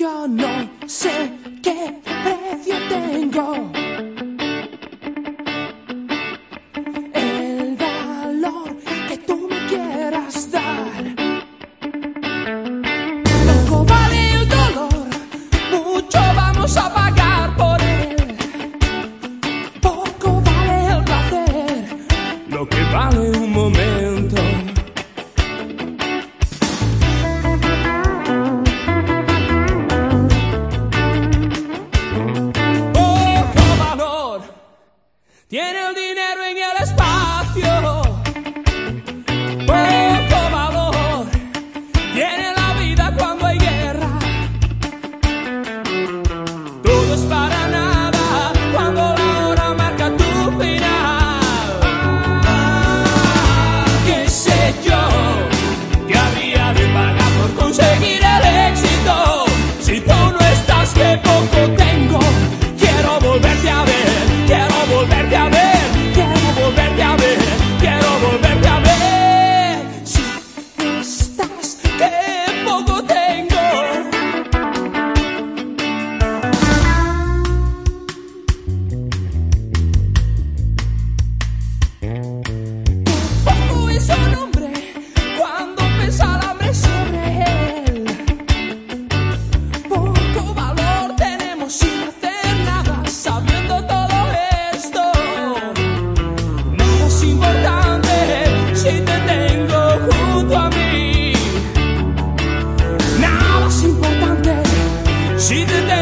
Yo no sé qué precio tengo. El valor que tú me quieras dar. Poco vale el dolor, mucho vamos a pagar por él. Poco vale el placer, lo que vale un momento. Tiene el dinero en el espacio. 星光当街，谁在等？